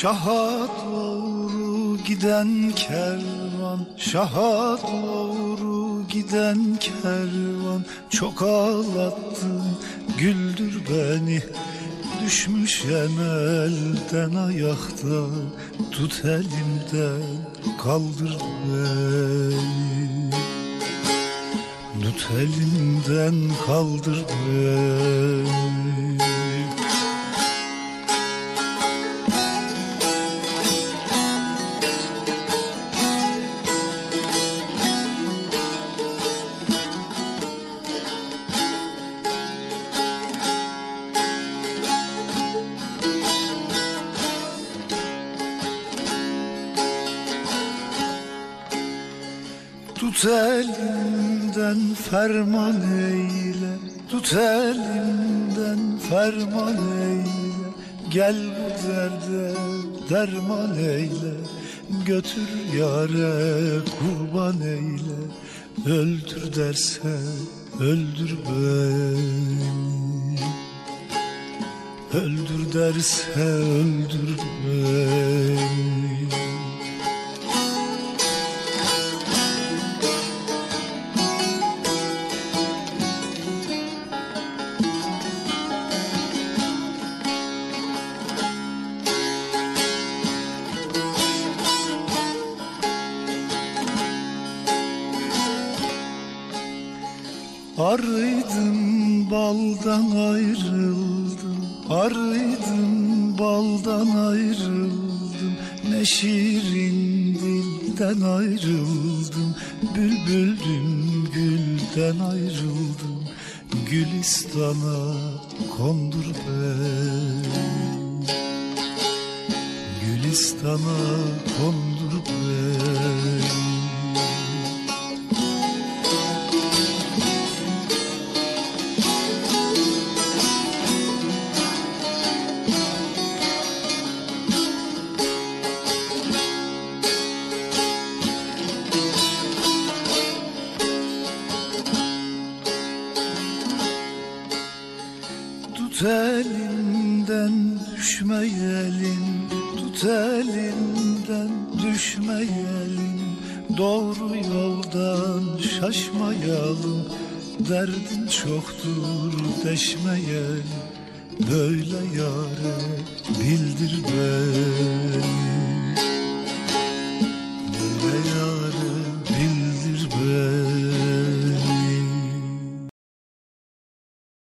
Şaha doğru giden kervan Şaha doğru giden kervan. Çok ağlattın güldür beni Düşmüşem elden ayakta Tut elimden kaldır beni. Tut elimden kaldır beni Tut elimden ferman eyle Tut elimden ferman eyle. Gel bu derde derman eyle Götür yare kurban eyle. Öldür derse öldür beni. Öldür derse öldür Arıydım baldan ayrıldım. Arıydım baldan ayrıldım. Ne şirin dilden ayrıldım. Bülbüldüm gülden ayrıldım. Gülistan'a kondur beni Gülistan'a kondur beni Tut elimden düşmeyelim Tut elimden düşmeyelim Doğru yoldan şaşmayalım. Derdin çoktur deşmeyelim. Böyle yare bildir beni